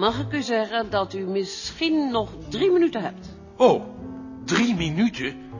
Mag ik u zeggen dat u misschien nog drie minuten hebt? Oh, drie minuten?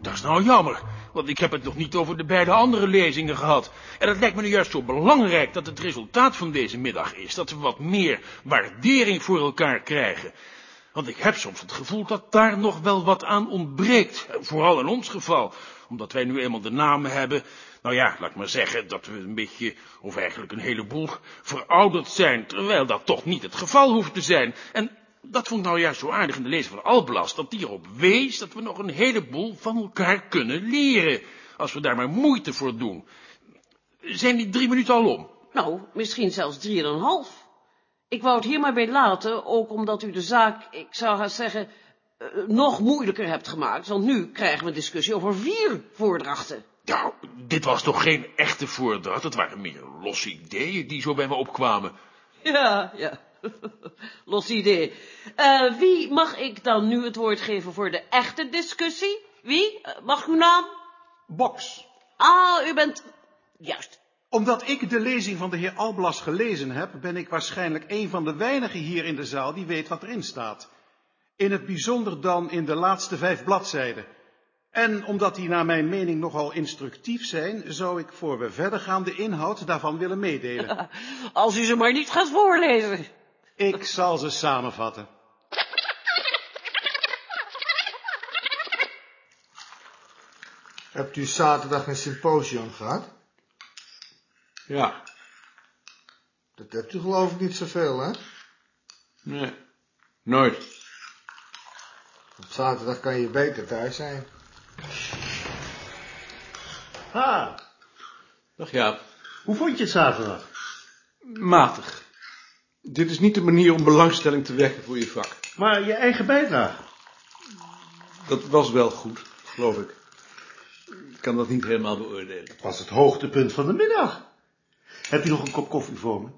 Dat is nou jammer, want ik heb het nog niet over de beide andere lezingen gehad. En het lijkt me nu juist zo belangrijk dat het resultaat van deze middag is, dat we wat meer waardering voor elkaar krijgen. Want ik heb soms het gevoel dat daar nog wel wat aan ontbreekt, vooral in ons geval, omdat wij nu eenmaal de namen hebben. Nou ja, laat ik maar zeggen dat we een beetje, of eigenlijk een heleboel, verouderd zijn, terwijl dat toch niet het geval hoeft te zijn. En dat vond ik nou juist zo aardig in de lezing van Alblas, dat die erop wees dat we nog een heleboel van elkaar kunnen leren, als we daar maar moeite voor doen. Zijn die drie minuten al om? Nou, misschien zelfs drieënhalf. Ik wou het hier maar bij laten, ook omdat u de zaak, ik zou haast zeggen, eh, nog moeilijker hebt gemaakt, want nu krijgen we een discussie over vier voordrachten. Nou, dit was toch geen echte voordracht, het waren meer losse ideeën die zo bij me opkwamen. Ja, ja. Los idee. Eh, wie mag ik dan nu het woord geven voor de echte discussie? Wie? Eh, mag uw naam? Box. Ah, u bent... Juist. Omdat ik de lezing van de heer Alblas gelezen heb, ben ik waarschijnlijk een van de weinigen hier in de zaal die weet wat erin staat. In het bijzonder dan in de laatste vijf bladzijden. En omdat die naar mijn mening nogal instructief zijn, zou ik voor we verder gaan de inhoud daarvan willen meedelen. Als u ze maar niet gaat voorlezen. Ik zal ze samenvatten. Hebt u zaterdag een symposium gehad? Ja, Dat hebt u geloof ik niet zoveel, hè? nee, nooit. Op zaterdag kan je beter thuis zijn. Ha, Dag Jaap. hoe vond je het zaterdag? Matig. Dit is niet de manier om belangstelling te wekken voor je vak. Maar je eigen bijdrage. Dat was wel goed, geloof ik. Ik kan dat niet helemaal beoordelen. Het was het hoogtepunt van de middag. Heb je nog een kop koffie voor me?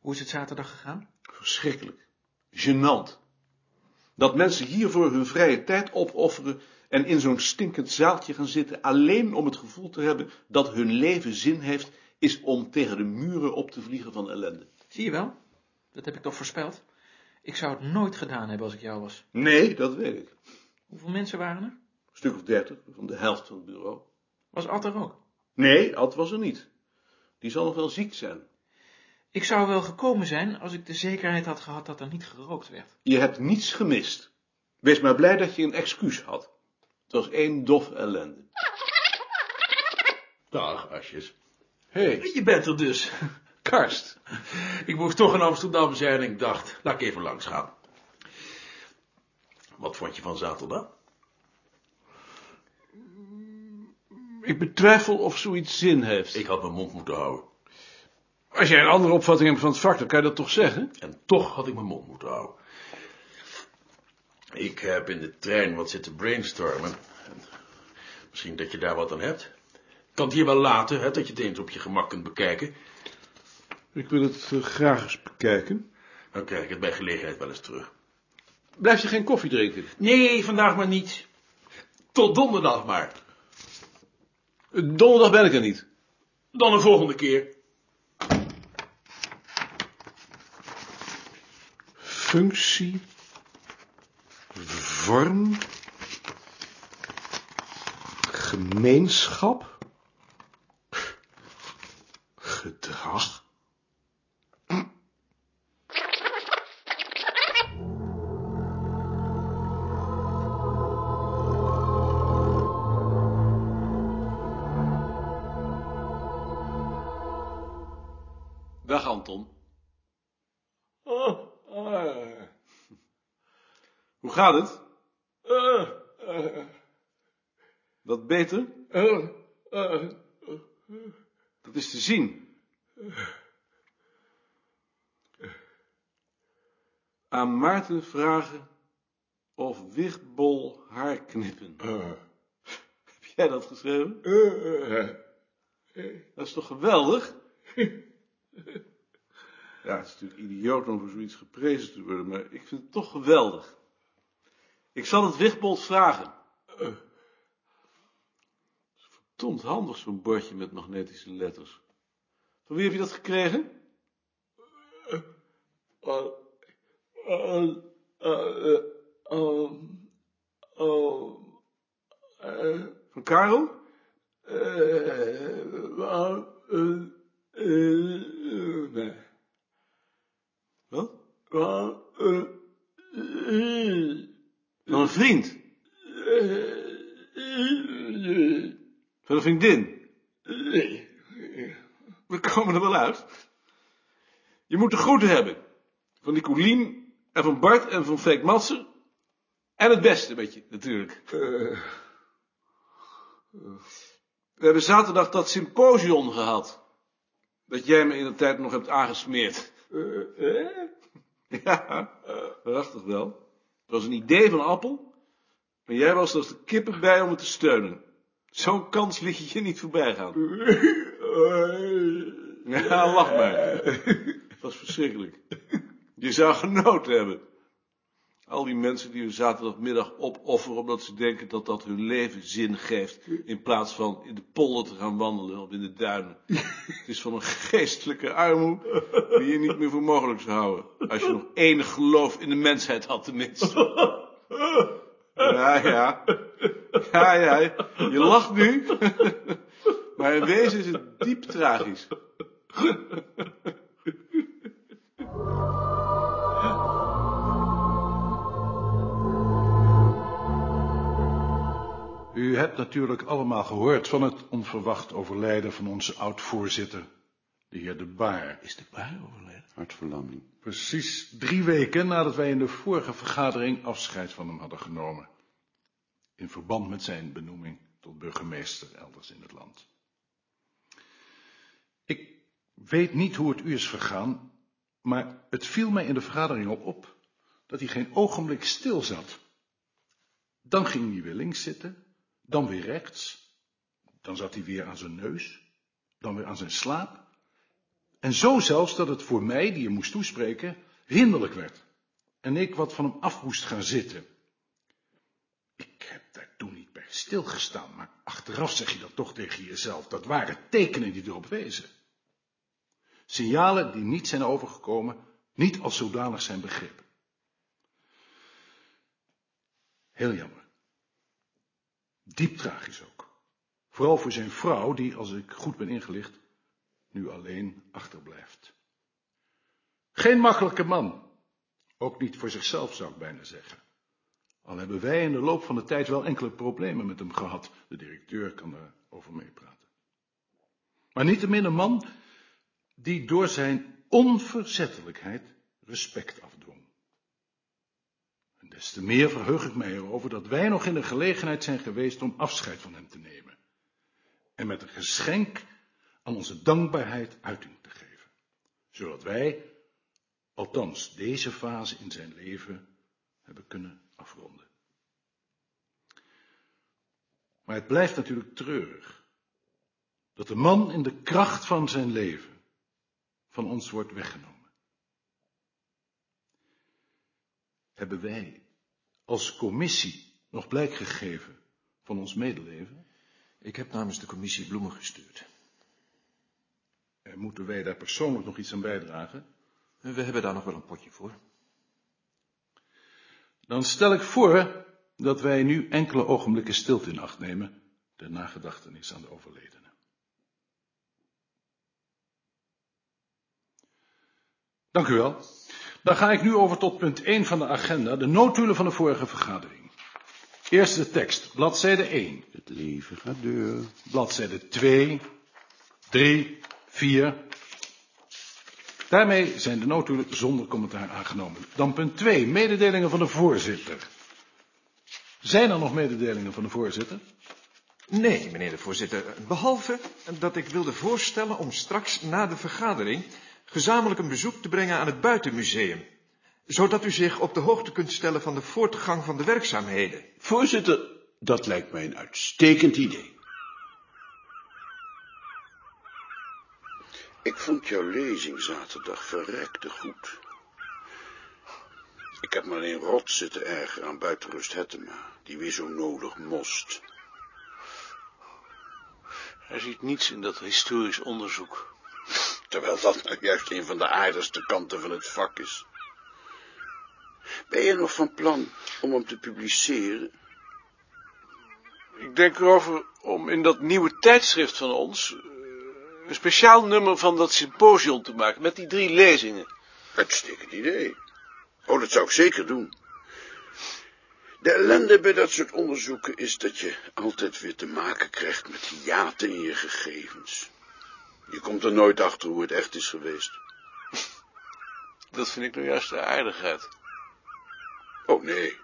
Hoe is het zaterdag gegaan? Verschrikkelijk. Genant. Dat mensen hiervoor hun vrije tijd opofferen en in zo'n stinkend zaaltje gaan zitten alleen om het gevoel te hebben dat hun leven zin heeft, is om tegen de muren op te vliegen van ellende. Zie je wel? Dat heb ik toch voorspeld? Ik zou het nooit gedaan hebben als ik jou was. Nee, dat weet ik. Hoeveel mensen waren er? Een stuk of dertig, van de helft van het bureau. Was Ad er ook? Nee, Ad was er niet. Die zal nog wel ziek zijn. Ik zou wel gekomen zijn als ik de zekerheid had gehad dat er niet gerookt werd. Je hebt niets gemist. Wees maar blij dat je een excuus had. Was één dof ellende. Dag, Asjes. Hé, hey, Je bent er dus. Karst. Ik moest toch in Amsterdam zijn en ik dacht, laat ik even langs gaan. Wat vond je van zaterdag? ik betwijfel of zoiets zin heeft. Ik had mijn mond moeten houden. Als jij een andere opvatting hebt van het vak, dan kan je dat toch zeggen? En toch had ik mijn mond moeten houden. Ik heb in de trein wat zitten brainstormen. En Misschien dat je daar wat aan hebt. Ik kan het hier wel laten, hè, dat je het eens op je gemak kunt bekijken. Ik wil het eh, graag eens bekijken. Dan krijg ik het bij gelegenheid wel eens terug. Blijf je geen koffie drinken? Nee, vandaag maar niet. Tot donderdag maar. Donderdag ben ik er niet. Dan een volgende keer. Functie, vorm, gemeenschap, gedrag. Dag Anton. Hoe gaat het? Wat beter? Dat is te zien. Aan Maarten vragen of Wichtbol haar knippen. Heb jij dat geschreven? Dat is toch geweldig? Ja, het is natuurlijk idioot om voor zoiets geprezen te worden, maar ik vind het toch geweldig. Ik zal het Wichtbold vragen. Verdomd handig, zo'n bordje met magnetische letters. Van wie heb je dat gekregen? Van Karel? Nee. Wat? Van een vriend? Van een vriendin? We komen er wel uit. Je moet de groeten hebben. Van Nicolien en van Bart en van Freek Matsen. En het beste met je, natuurlijk. We hebben zaterdag dat symposium gehad. Dat jij me in de tijd nog hebt aangesmeerd. Ja, prachtig wel. Het was een idee van Appel. Maar jij was er als de kippen bij om het te steunen. Zo'n kans liet je je niet voorbij gaan. Ja, lach maar. Het was verschrikkelijk. Je zou genoten hebben. Al die mensen die hun zaterdagmiddag opofferen omdat ze denken dat dat hun leven zin geeft, in plaats van in de polder te gaan wandelen of in de duinen. Het is van een geestelijke armoede die je niet meer voor mogelijk zou houden, als je nog enig geloof in de mensheid had tenminste. Ja, ja. Ja, ja, je lacht nu, maar in wezen is het diep tragisch. U hebt natuurlijk allemaal gehoord van het onverwacht overlijden van onze oud-voorzitter, de heer De Baar. Is de baar overleden? Hartverlamming. Precies drie weken nadat wij in de vorige vergadering afscheid van hem hadden genomen. In verband met zijn benoeming tot burgemeester elders in het land. Ik weet niet hoe het u is vergaan, maar het viel mij in de vergadering al op dat hij geen ogenblik stil zat. Dan ging hij weer links zitten, dan weer rechts, dan zat hij weer aan zijn neus, dan weer aan zijn slaap. En zo zelfs dat het voor mij, die hem moest toespreken, hinderlijk werd. En ik wat van hem af moest gaan zitten. Ik heb daar toen niet bij stilgestaan, maar achteraf zeg je dat toch tegen jezelf. Dat waren tekenen die erop wezen. Signalen die niet zijn overgekomen, niet als zodanig zijn begrepen. Heel jammer. Diep tragisch ook. Vooral voor zijn vrouw, die, als ik goed ben ingelicht, nu alleen achterblijft. Geen makkelijke man. Ook niet voor zichzelf, zou ik bijna zeggen. Al hebben wij in de loop van de tijd wel enkele problemen met hem gehad. De directeur kan daarover meepraten. Maar niettemin een man die door zijn onverzettelijkheid respect afdwong. En des te meer verheug ik mij erover dat wij nog in de gelegenheid zijn geweest om afscheid van hem te nemen. En met een geschenk aan onze dankbaarheid uiting te geven. Zodat wij, althans deze fase in zijn leven, hebben kunnen Maar het blijft natuurlijk treurig dat de man in de kracht van zijn leven van ons wordt weggenomen. Hebben wij als commissie nog blijk gegeven van ons medeleven? Ik heb namens de commissie bloemen gestuurd. En moeten wij daar persoonlijk nog iets aan bijdragen? We hebben daar nog wel een potje voor. Dan stel ik voor dat wij nu enkele ogenblikken stilte in acht nemen ter nagedachtenis aan de overledene. Dank u wel. Dan ga ik nu over tot punt 1 van de agenda, de notulen van de vorige vergadering. Eerst de tekst, bladzijde 1. Het leven gaat door. Bladzijde 2, 3, 4. Daarmee zijn de notulen zonder commentaar aangenomen. Dan punt 2, mededelingen van de voorzitter. Zijn er nog mededelingen van de voorzitter? Nee, meneer de voorzitter. Behalve dat ik wilde voorstellen om straks na de vergadering gezamenlijk een bezoek te brengen aan het buitenmuseum. Zodat u zich op de hoogte kunt stellen van de voortgang van de werkzaamheden. Voorzitter, dat lijkt mij een uitstekend idee. Ik vond jouw lezing zaterdag verrekte goed. Ik heb me alleen rot zitten erger aan buitenrust Hettema, die weer zo nodig moest. Hij ziet niets in dat historisch onderzoek. Terwijl dat nou juist een van de aardigste kanten van het vak is. Ben je nog van plan om hem te publiceren? Ik denk erover om in dat nieuwe tijdschrift van ons... eh, een speciaal nummer van dat symposium te maken, met die drie lezingen. Uitstekend idee. Oh, dat zou ik zeker doen. De ellende bij dat soort onderzoeken is dat je altijd weer te maken krijgt met hiaten in je gegevens. Je komt er nooit achter hoe het echt is geweest. Dat vind ik nou juist de aardigheid. Oh nee,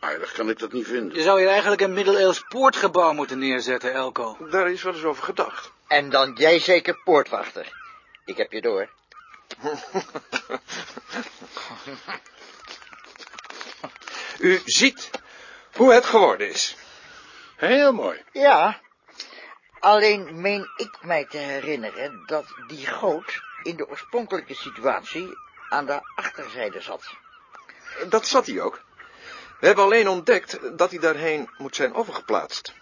aardig kan ik dat niet vinden. Je zou hier eigenlijk een middeleeuws poortgebouw moeten neerzetten, Elko. Daar is wel eens over gedacht. En dan jij zeker poortwachter. Ik heb je door. U ziet hoe het geworden is. Heel mooi. Ja, alleen meen ik mij te herinneren dat die goot in de oorspronkelijke situatie aan de achterzijde zat. Dat zat hij ook. We hebben alleen ontdekt dat hij daarheen moet zijn overgeplaatst.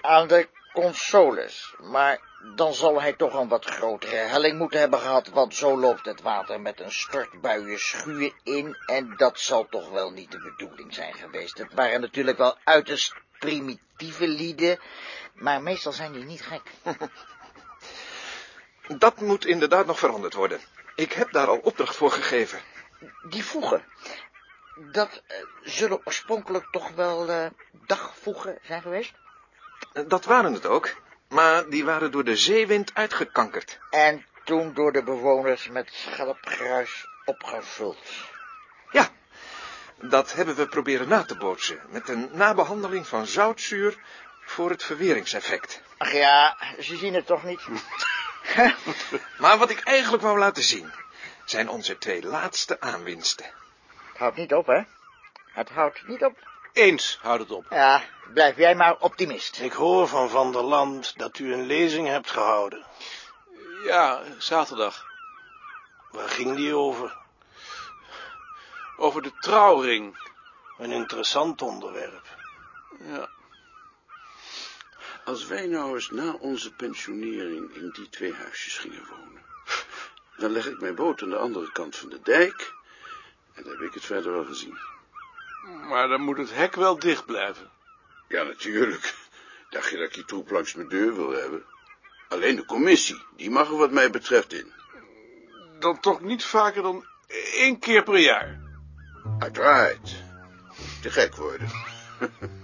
Aan de consoles, maar dan zal hij toch een wat grotere helling moeten hebben gehad, want zo loopt het water met een stortbuien schuur in en dat zal toch wel niet de bedoeling zijn geweest. Het waren natuurlijk wel uiterst primitieve lieden, maar meestal zijn die niet gek. Dat moet inderdaad nog veranderd worden. Ik heb daar al opdracht voor gegeven. Die voegen, dat eh, zullen oorspronkelijk toch wel eh, dagvoegen zijn geweest? Dat waren het ook, maar die waren door de zeewind uitgekankerd. En toen door de bewoners met schelpgruis opgevuld. Ja, dat hebben we proberen na te bootsen met een nabehandeling van zoutzuur voor het verweringseffect. Ach ja, ze zien het toch niet? Maar wat ik eigenlijk wou laten zien, zijn onze twee laatste aanwinsten. Het houdt niet op, hè? Het houdt niet op. Eens houdt het op. Ja, blijf jij maar optimist. Ik hoor van Van der Land dat u een lezing hebt gehouden. Ja, zaterdag. Waar ging die over? Over de trouwring. Een interessant onderwerp. Ja. Als wij nou eens na onze pensionering in die twee huisjes gingen wonen, dan leg ik mijn boot aan de andere kant van de dijk en dan heb ik het verder wel gezien. Maar dan moet het hek wel dicht blijven. Ja, natuurlijk. Dacht je dat ik die troep langs mijn deur wil hebben? Alleen de commissie, die mag er wat mij betreft in. Dan toch niet vaker dan één keer per jaar. Uiteraard. Te gek worden.